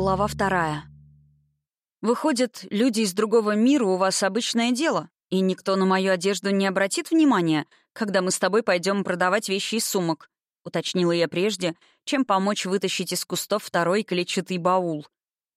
Глава вторая. Выходит, люди из другого мира у вас обычное дело, и никто на мою одежду не обратит внимания, когда мы с тобой пойдем продавать вещи из сумок, уточнила я прежде, чем помочь вытащить из кустов второй клетчатый баул.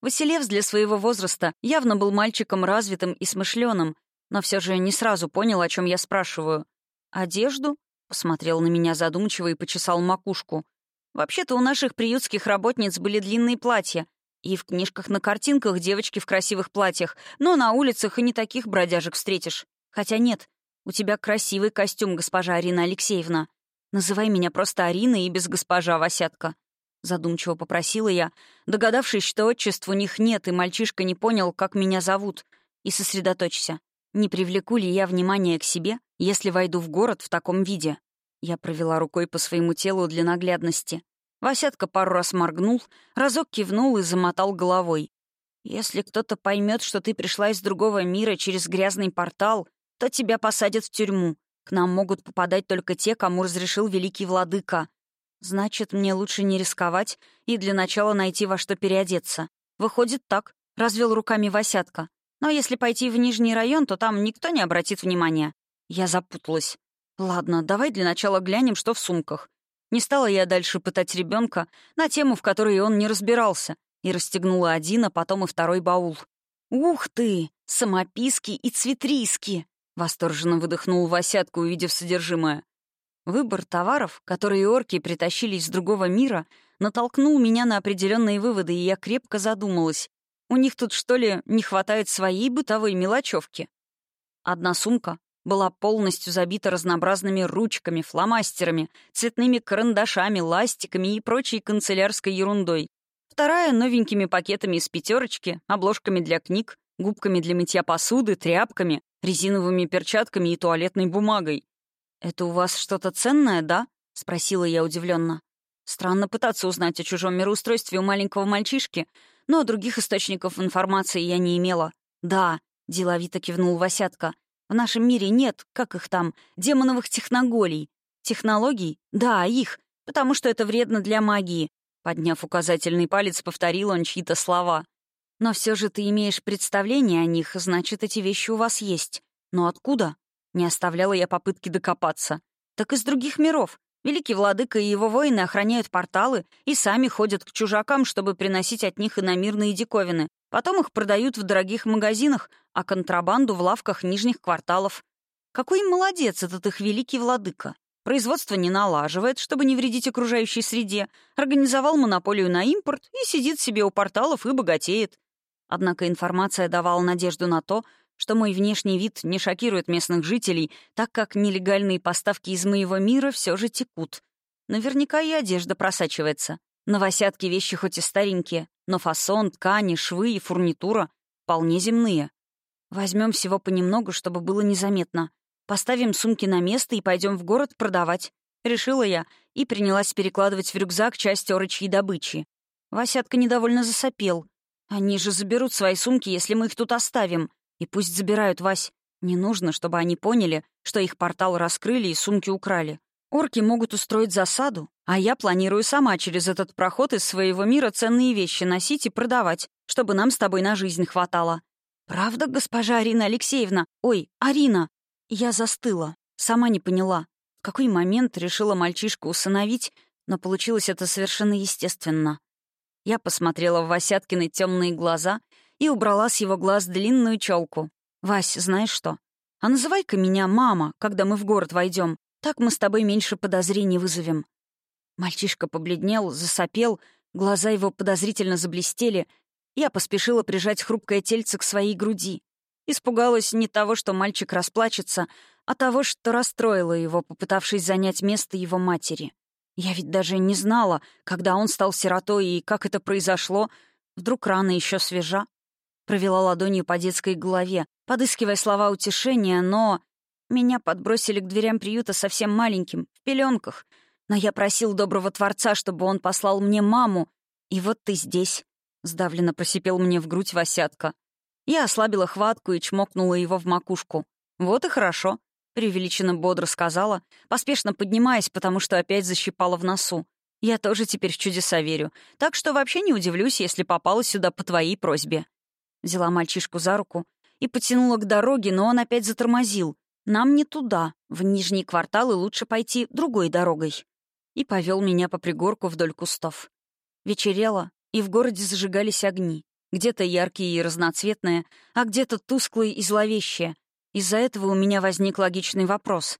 Василевс для своего возраста явно был мальчиком развитым и смышленым, но все же не сразу понял, о чем я спрашиваю. «Одежду?» — посмотрел на меня задумчиво и почесал макушку. «Вообще-то у наших приютских работниц были длинные платья, и в книжках на картинках девочки в красивых платьях, но на улицах и не таких бродяжек встретишь. Хотя нет, у тебя красивый костюм, госпожа Арина Алексеевна. Называй меня просто Арина и без госпожа Васятка. Задумчиво попросила я, догадавшись, что отчеств у них нет, и мальчишка не понял, как меня зовут. И сосредоточься. Не привлеку ли я внимание к себе, если войду в город в таком виде? Я провела рукой по своему телу для наглядности. Васятка пару раз моргнул, разок кивнул и замотал головой. «Если кто-то поймет, что ты пришла из другого мира через грязный портал, то тебя посадят в тюрьму. К нам могут попадать только те, кому разрешил великий владыка. Значит, мне лучше не рисковать и для начала найти во что переодеться. Выходит так, развел руками Васятка. Но если пойти в Нижний район, то там никто не обратит внимания. Я запуталась. Ладно, давай для начала глянем, что в сумках. Не стала я дальше пытать ребенка на тему, в которой он не разбирался, и расстегнула один, а потом и второй баул. «Ух ты! Самописки и цветриски!» — восторженно выдохнул Васятка, увидев содержимое. Выбор товаров, которые орки притащили из другого мира, натолкнул меня на определенные выводы, и я крепко задумалась. У них тут, что ли, не хватает своей бытовой мелочевки? Одна сумка была полностью забита разнообразными ручками, фломастерами, цветными карандашами, ластиками и прочей канцелярской ерундой. Вторая — новенькими пакетами из пятерочки, обложками для книг, губками для мытья посуды, тряпками, резиновыми перчатками и туалетной бумагой. «Это у вас что-то ценное, да?» — спросила я удивленно. Странно пытаться узнать о чужом мироустройстве у маленького мальчишки, но других источников информации я не имела. «Да», — деловито кивнул Васятка, в нашем мире нет, как их там, демоновых техноголий. Технологий? Да, их, потому что это вредно для магии. Подняв указательный палец, повторил он чьи-то слова. Но все же ты имеешь представление о них, значит, эти вещи у вас есть. Но откуда? Не оставляла я попытки докопаться. Так из других миров. Великий владыка и его воины охраняют порталы и сами ходят к чужакам, чтобы приносить от них иномирные диковины. Потом их продают в дорогих магазинах, а контрабанду в лавках нижних кварталов. Какой молодец этот их великий владыка. Производство не налаживает, чтобы не вредить окружающей среде, организовал монополию на импорт и сидит себе у порталов и богатеет. Однако информация давала надежду на то, что мой внешний вид не шокирует местных жителей, так как нелегальные поставки из моего мира все же текут. Наверняка и одежда просачивается. Новосятки вещи хоть и старенькие, но фасон, ткани, швы и фурнитура вполне земные. Возьмем всего понемногу, чтобы было незаметно. Поставим сумки на место и пойдем в город продавать. Решила я и принялась перекладывать в рюкзак часть орочьей добычи. Васятка недовольно засопел. Они же заберут свои сумки, если мы их тут оставим. И пусть забирают, Вась. Не нужно, чтобы они поняли, что их портал раскрыли и сумки украли. Орки могут устроить засаду, а я планирую сама через этот проход из своего мира ценные вещи носить и продавать, чтобы нам с тобой на жизнь хватало. Правда, госпожа Арина Алексеевна? Ой, Арина! Я застыла, сама не поняла. В какой момент решила мальчишку усыновить, но получилось это совершенно естественно. Я посмотрела в Васяткины темные глаза и убрала с его глаз длинную челку. «Вась, знаешь что? А называй-ка меня мама, когда мы в город войдем. Так мы с тобой меньше подозрений вызовем». Мальчишка побледнел, засопел, глаза его подозрительно заблестели. Я поспешила прижать хрупкое тельце к своей груди. Испугалась не того, что мальчик расплачется, а того, что расстроила его, попытавшись занять место его матери. Я ведь даже не знала, когда он стал сиротой и как это произошло. Вдруг рана еще свежа. Провела ладонью по детской голове, подыскивая слова утешения, но... Меня подбросили к дверям приюта совсем маленьким, в пеленках. Но я просил доброго Творца, чтобы он послал мне маму. И вот ты здесь. Сдавленно просипел мне в грудь Васятка. Я ослабила хватку и чмокнула его в макушку. «Вот и хорошо», — преувеличенно бодро сказала, поспешно поднимаясь, потому что опять защипала в носу. Я тоже теперь в чудеса верю, так что вообще не удивлюсь, если попала сюда по твоей просьбе». Взяла мальчишку за руку и потянула к дороге, но он опять затормозил. «Нам не туда. В нижние кварталы лучше пойти другой дорогой». И повел меня по пригорку вдоль кустов. Вечерело, и в городе зажигались огни. Где-то яркие и разноцветные, а где-то тусклые и зловещие. Из-за этого у меня возник логичный вопрос.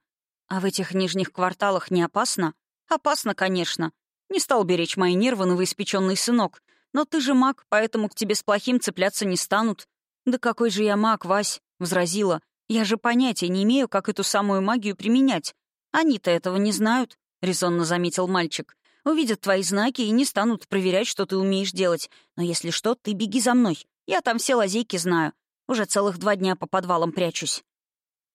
А в этих нижних кварталах не опасно? Опасно, конечно. Не стал беречь мои нервы новоиспеченный сынок. Но ты же маг, поэтому к тебе с плохим цепляться не станут. Да какой же я маг, Вась? — возразила. Я же понятия не имею, как эту самую магию применять. Они-то этого не знают, — резонно заметил мальчик. Увидят твои знаки и не станут проверять, что ты умеешь делать. Но если что, ты беги за мной. Я там все лазейки знаю. Уже целых два дня по подвалам прячусь».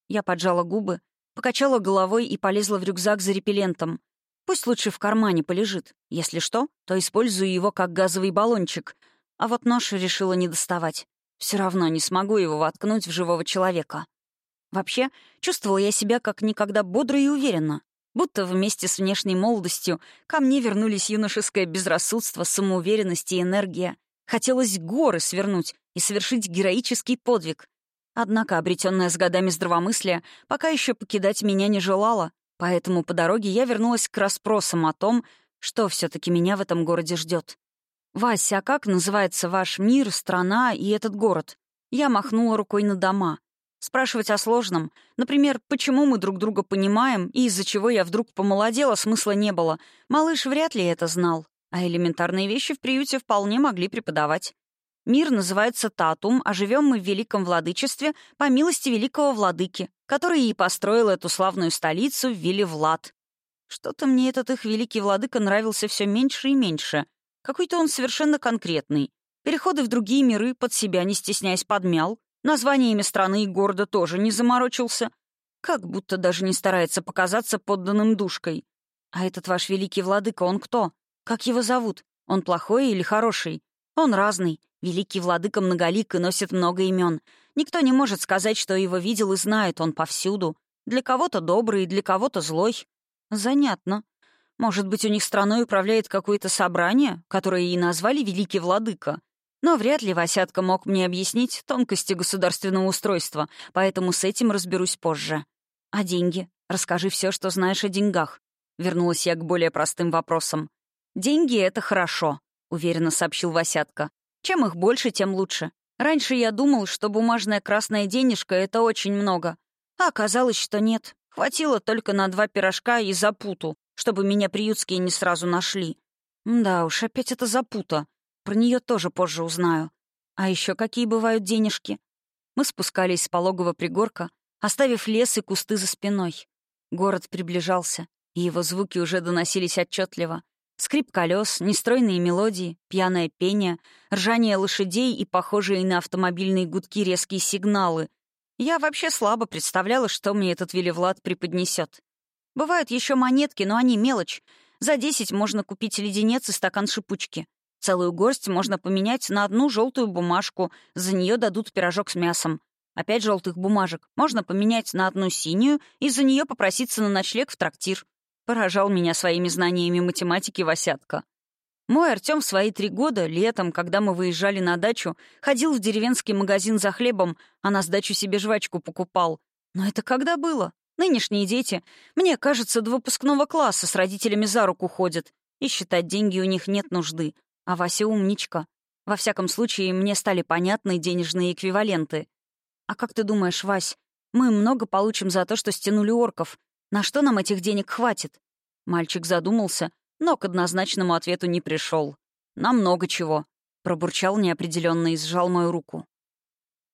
Я поджала губы, покачала головой и полезла в рюкзак за репеллентом. Пусть лучше в кармане полежит. Если что, то использую его как газовый баллончик. А вот нож решила не доставать. Все равно не смогу его воткнуть в живого человека. Вообще, чувствовала я себя как никогда бодро и уверенно. Будто вместе с внешней молодостью ко мне вернулись юношеское безрассудство, самоуверенность и энергия. Хотелось горы свернуть и совершить героический подвиг. Однако обретенное с годами здравомыслие пока еще покидать меня не желало, поэтому по дороге я вернулась к расспросам о том, что все таки меня в этом городе ждет. «Вася, а как называется ваш мир, страна и этот город?» Я махнула рукой на дома. Спрашивать о сложном, например, почему мы друг друга понимаем и из-за чего я вдруг помолодела, смысла не было. Малыш вряд ли это знал, а элементарные вещи в приюте вполне могли преподавать. Мир называется Татум, а живем мы в Великом Владычестве по милости Великого Владыки, который и построил эту славную столицу Веливлад. Что-то мне этот их Великий Владыка нравился все меньше и меньше. Какой-то он совершенно конкретный. Переходы в другие миры под себя, не стесняясь, подмял. Названиями страны и города тоже не заморочился. Как будто даже не старается показаться подданным душкой. А этот ваш великий владыка, он кто? Как его зовут? Он плохой или хороший? Он разный. Великий владыка многолик и носит много имен. Никто не может сказать, что его видел и знает, он повсюду. Для кого-то добрый, для кого-то злой. Занятно. Может быть, у них страной управляет какое-то собрание, которое и назвали Великий Владыка. Но вряд ли Васятка мог мне объяснить тонкости государственного устройства, поэтому с этим разберусь позже. А деньги? Расскажи все, что знаешь о деньгах. Вернулась я к более простым вопросам. «Деньги — это хорошо», — уверенно сообщил Васятка. «Чем их больше, тем лучше. Раньше я думал, что бумажная красная денежка — это очень много. А оказалось, что нет. Хватило только на два пирожка и запуту, чтобы меня приютские не сразу нашли. Да уж, опять это запута. Про нее тоже позже узнаю. А еще какие бывают денежки? Мы спускались с пологого пригорка, оставив лес и кусты за спиной. Город приближался, и его звуки уже доносились отчетливо. Скрип колес, нестройные мелодии, пьяное пение, ржание лошадей и похожие на автомобильные гудки резкие сигналы. Я вообще слабо представляла, что мне этот Велевлад преподнесет. Бывают еще монетки, но они мелочь. За десять можно купить леденец и стакан шипучки. Целую горсть можно поменять на одну желтую бумажку, за нее дадут пирожок с мясом. Опять желтых бумажек можно поменять на одну синюю и за нее попроситься на ночлег в трактир. Поражал меня своими знаниями математики Васятка. Мой Артем в свои три года, летом, когда мы выезжали на дачу, ходил в деревенский магазин за хлебом, а на сдачу себе жвачку покупал. Но это когда было? Нынешние дети, мне кажется, до выпускного класса с родителями за руку ходят, и считать деньги у них нет нужды. А Вася умничка. Во всяком случае, мне стали понятны денежные эквиваленты. А как ты думаешь, Вась, мы много получим за то, что стянули орков. На что нам этих денег хватит? Мальчик задумался, но к однозначному ответу не пришел. На много чего. Пробурчал неопределенно и сжал мою руку.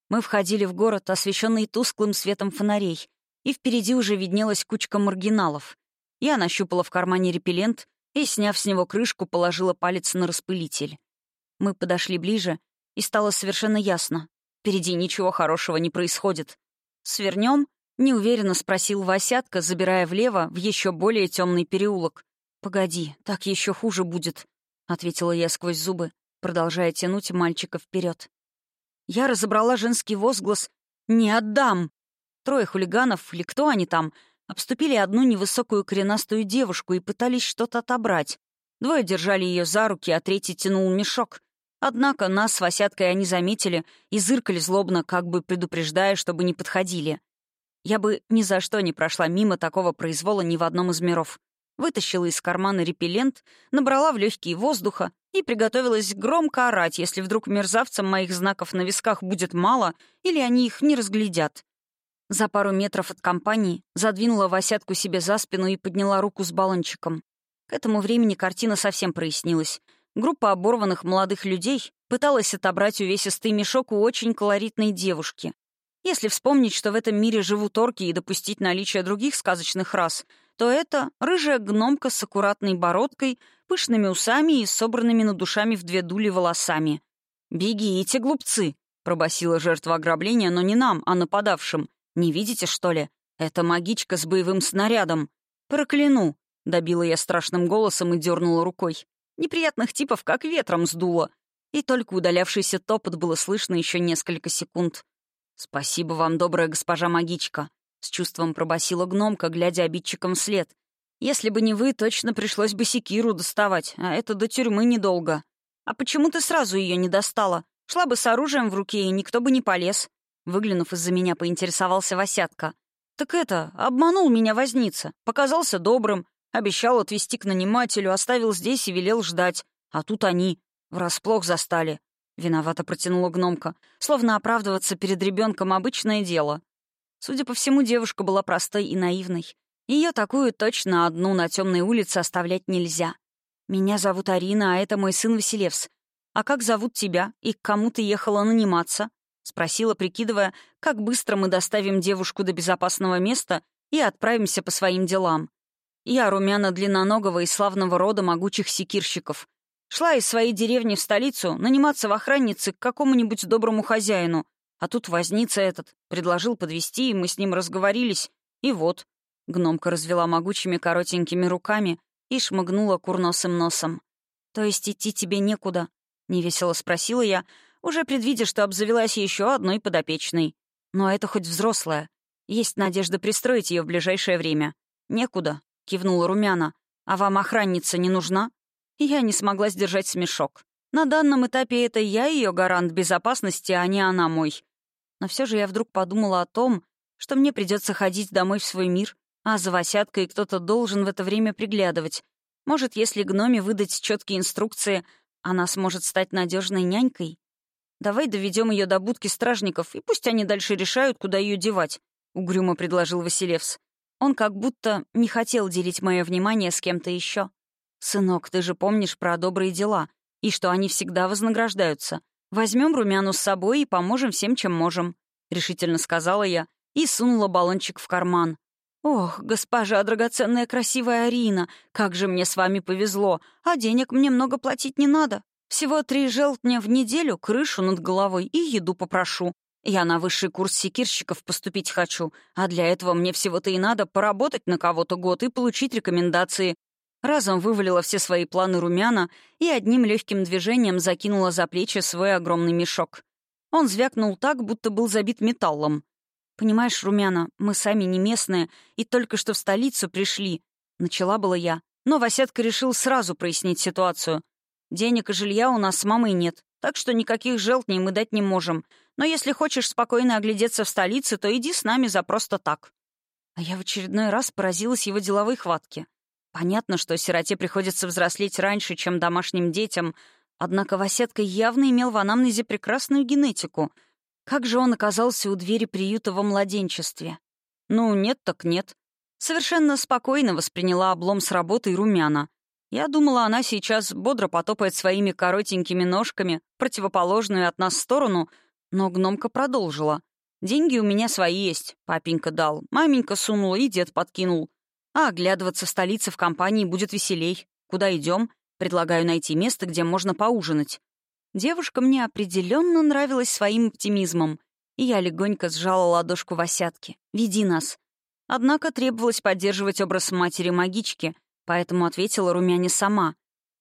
Мы входили в город, освещенный тусклым светом фонарей, и впереди уже виднелась кучка маргиналов. Я нащупала в кармане репеллент и, сняв с него крышку, положила палец на распылитель. Мы подошли ближе, и стало совершенно ясно. Впереди ничего хорошего не происходит. «Свернем?» — неуверенно спросил Васятка, забирая влево в еще более темный переулок. «Погоди, так еще хуже будет», — ответила я сквозь зубы, продолжая тянуть мальчика вперед. Я разобрала женский возглас «Не отдам!». Трое хулиганов, или кто они там, обступили одну невысокую коренастую девушку и пытались что-то отобрать. Двое держали ее за руки, а третий тянул мешок. Однако нас с Васяткой они заметили и зыркали злобно, как бы предупреждая, чтобы не подходили. Я бы ни за что не прошла мимо такого произвола ни в одном из миров. Вытащила из кармана репеллент, набрала в легкие воздуха и приготовилась громко орать, если вдруг мерзавцам моих знаков на висках будет мало или они их не разглядят. За пару метров от компании задвинула Васятку себе за спину и подняла руку с баллончиком. К этому времени картина совсем прояснилась. Группа оборванных молодых людей пыталась отобрать увесистый мешок у очень колоритной девушки. Если вспомнить, что в этом мире живут орки и допустить наличие других сказочных рас, то это рыжая гномка с аккуратной бородкой, пышными усами и собранными над душами в две дули волосами. «Бегите, глупцы!» — пробасила жертва ограбления, но не нам, а нападавшим. «Не видите, что ли? Это магичка с боевым снарядом. Прокляну!» — добила я страшным голосом и дернула рукой. Неприятных типов как ветром сдуло. И только удалявшийся топот было слышно еще несколько секунд. «Спасибо вам, добрая госпожа магичка», — с чувством пробасила гномка, глядя обидчикам вслед. «Если бы не вы, точно пришлось бы секиру доставать, а это до тюрьмы недолго. А почему ты сразу ее не достала? Шла бы с оружием в руке, и никто бы не полез». Выглянув из-за меня, поинтересовался Васятка. «Так это, обманул меня возница, показался добрым, обещал отвезти к нанимателю, оставил здесь и велел ждать. А тут они врасплох застали. Виновато протянула гномка. Словно оправдываться перед ребенком обычное дело. Судя по всему, девушка была простой и наивной. Ее такую точно одну на темной улице оставлять нельзя. «Меня зовут Арина, а это мой сын Василевс. А как зовут тебя и к кому ты ехала наниматься?» — спросила, прикидывая, как быстро мы доставим девушку до безопасного места и отправимся по своим делам. Я румяна длинноногого и славного рода могучих секирщиков, Шла из своей деревни в столицу наниматься в охраннице к какому-нибудь доброму хозяину. А тут возница этот. Предложил подвести, и мы с ним разговорились. И вот. Гномка развела могучими коротенькими руками и шмыгнула курносым носом. «То есть идти тебе некуда?» — невесело спросила я, уже предвидя, что обзавелась еще одной подопечной. «Но это хоть взрослая. Есть надежда пристроить ее в ближайшее время». «Некуда», — кивнула Румяна. «А вам охранница не нужна?» Я не смогла сдержать смешок. На данном этапе это я ее гарант безопасности, а не она мой. Но все же я вдруг подумала о том, что мне придется ходить домой в свой мир, а за Васяткой кто-то должен в это время приглядывать. Может, если гноме выдать четкие инструкции, она сможет стать надежной нянькой? Давай доведем ее до будки стражников, и пусть они дальше решают, куда ее девать, — угрюмо предложил Василевс. Он как будто не хотел делить мое внимание с кем-то еще. «Сынок, ты же помнишь про добрые дела, и что они всегда вознаграждаются. Возьмем румяну с собой и поможем всем, чем можем», — решительно сказала я и сунула баллончик в карман. «Ох, госпожа драгоценная красивая Арина, как же мне с вами повезло, а денег мне много платить не надо. Всего три желтня в неделю, крышу над головой и еду попрошу. Я на высший курс секирщиков поступить хочу, а для этого мне всего-то и надо поработать на кого-то год и получить рекомендации, Разом вывалила все свои планы румяна и одним легким движением закинула за плечи свой огромный мешок. Он звякнул так, будто был забит металлом. «Понимаешь, румяна, мы сами не местные и только что в столицу пришли», — начала была я. Но Васятка решил сразу прояснить ситуацию. «Денег и жилья у нас с мамой нет, так что никаких желтней мы дать не можем. Но если хочешь спокойно оглядеться в столице, то иди с нами за просто так». А я в очередной раз поразилась его деловой хватке. Понятно, что сироте приходится взрослеть раньше, чем домашним детям, однако Васетка явно имел в анамнезе прекрасную генетику. Как же он оказался у двери приюта во младенчестве? Ну, нет так нет. Совершенно спокойно восприняла облом с работы румяна. Я думала, она сейчас бодро потопает своими коротенькими ножками противоположную от нас сторону, но гномка продолжила. «Деньги у меня свои есть. Папенька дал, маменька сунула и дед подкинул. А оглядываться в столице в компании будет веселей. Куда идем? Предлагаю найти место, где можно поужинать. Девушка мне определенно нравилась своим оптимизмом, и я легонько сжала ладошку Васятки. «Веди нас». Однако требовалось поддерживать образ матери-магички, поэтому ответила Румяне сама.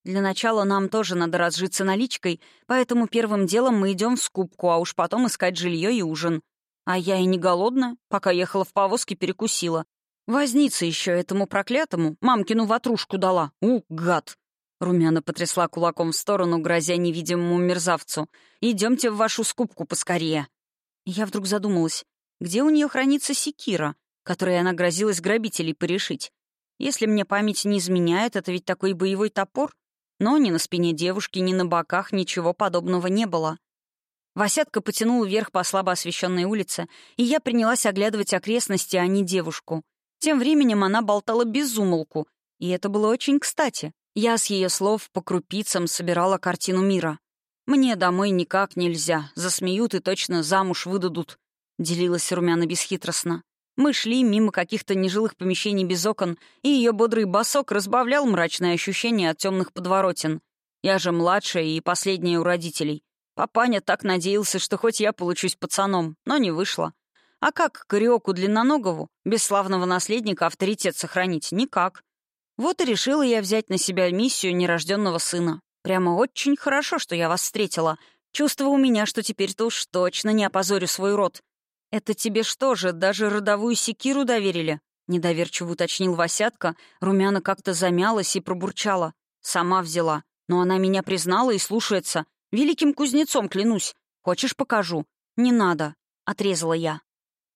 «Для начала нам тоже надо разжиться наличкой, поэтому первым делом мы идем в скупку, а уж потом искать жилье и ужин. А я и не голодна, пока ехала в повозке, перекусила. Возница еще этому проклятому мамкину ватрушку дала. У, гад! Румяна потрясла кулаком в сторону, грозя невидимому мерзавцу. «Идемте в вашу скупку поскорее». Я вдруг задумалась, где у нее хранится секира, которой она грозилась грабителей порешить. Если мне память не изменяет, это ведь такой боевой топор. Но ни на спине девушки, ни на боках ничего подобного не было. Васятка потянул вверх по слабо освещенной улице, и я принялась оглядывать окрестности, а не девушку. Тем временем она болтала без умолку, и это было очень кстати. Я с ее слов по крупицам собирала картину мира. «Мне домой никак нельзя, засмеют и точно замуж выдадут», — делилась Румяна бесхитростно. Мы шли мимо каких-то нежилых помещений без окон, и ее бодрый босок разбавлял мрачное ощущение от темных подворотен. Я же младшая и последняя у родителей. Папаня так надеялся, что хоть я получусь пацаном, но не вышло. А как Кариоку Длинноногову, бесславного наследника, авторитет сохранить? Никак. Вот и решила я взять на себя миссию нерожденного сына. Прямо очень хорошо, что я вас встретила. Чувство у меня, что теперь-то уж точно не опозорю свой род. «Это тебе что же, даже родовую секиру доверили?» — недоверчиво уточнил Васятка. Румяна как-то замялась и пробурчала. «Сама взяла. Но она меня признала и слушается. Великим кузнецом клянусь. Хочешь, покажу?» «Не надо», — отрезала я.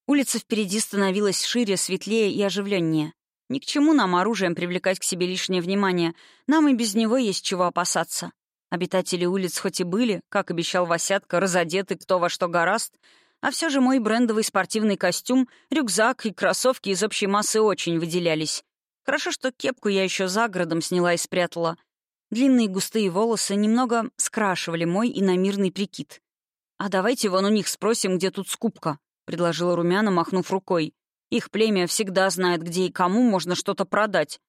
Улица впереди становилась шире, светлее и оживленнее. Ни к чему нам оружием привлекать к себе лишнее внимание. Нам и без него есть чего опасаться. Обитатели улиц хоть и были, как обещал Васятка, разодеты кто во что гораст, а все же мой брендовый спортивный костюм, рюкзак и кроссовки из общей массы очень выделялись. Хорошо, что кепку я еще за городом сняла и спрятала. Длинные густые волосы немного скрашивали мой иномирный прикид. «А давайте вон у них спросим, где тут скупка», — предложила Румяна, махнув рукой. «Их племя всегда знает, где и кому можно что-то продать».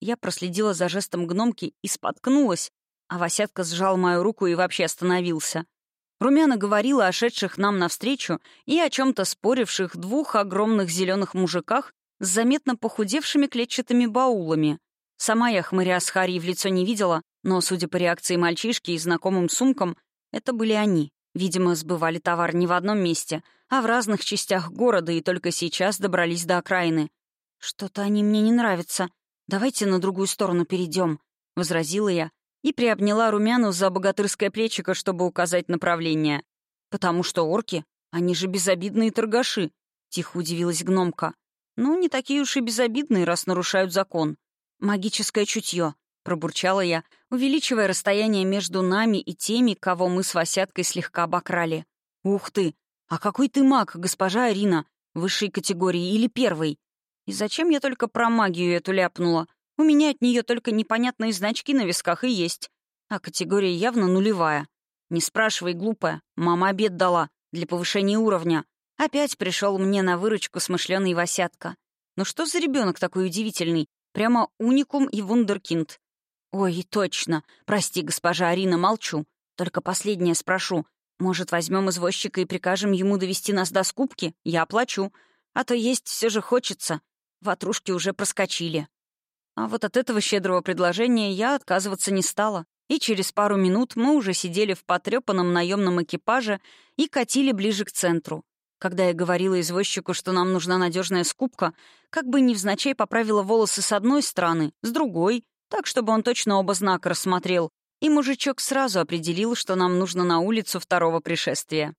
Я проследила за жестом гномки и споткнулась, а Васятка сжал мою руку и вообще остановился. Румяна говорила о шедших нам навстречу и о чем-то споривших двух огромных зеленых мужиках с заметно похудевшими клетчатыми баулами. Сама я хмыря с Харри в лицо не видела, но, судя по реакции мальчишки и знакомым сумкам, это были они. Видимо, сбывали товар не в одном месте, а в разных частях города и только сейчас добрались до окраины. «Что-то они мне не нравятся. Давайте на другую сторону перейдем», — возразила я, и приобняла Румяну за богатырское плечико, чтобы указать направление. «Потому что орки, они же безобидные торгаши», — тихо удивилась гномка. «Ну, не такие уж и безобидные, раз нарушают закон. Магическое чутье», — пробурчала я, увеличивая расстояние между нами и теми, кого мы с Васяткой слегка обокрали. «Ух ты! А какой ты маг, госпожа Арина? Высшей категории или первой? И зачем я только про магию эту ляпнула? У меня от нее только непонятные значки на висках и есть. А категория явно нулевая. Не спрашивай, глупая. Мама обед дала для повышения уровня. Опять пришел мне на выручку смышленый Васятка. Ну что за ребенок такой удивительный? Прямо уникум и вундеркинд. Ой, точно. Прости, госпожа Арина, молчу. Только последнее спрошу. Может, возьмем извозчика и прикажем ему довести нас до скупки? Я оплачу. А то есть все же хочется. Ватрушки уже проскочили. А вот от этого щедрого предложения я отказываться не стала. И через пару минут мы уже сидели в потрепанном наемном экипаже и катили ближе к центру. Когда я говорила извозчику, что нам нужна надежная скупка, как бы невзначай поправила волосы с одной стороны, с другой, так, чтобы он точно оба знака рассмотрел, и мужичок сразу определил, что нам нужно на улицу второго пришествия.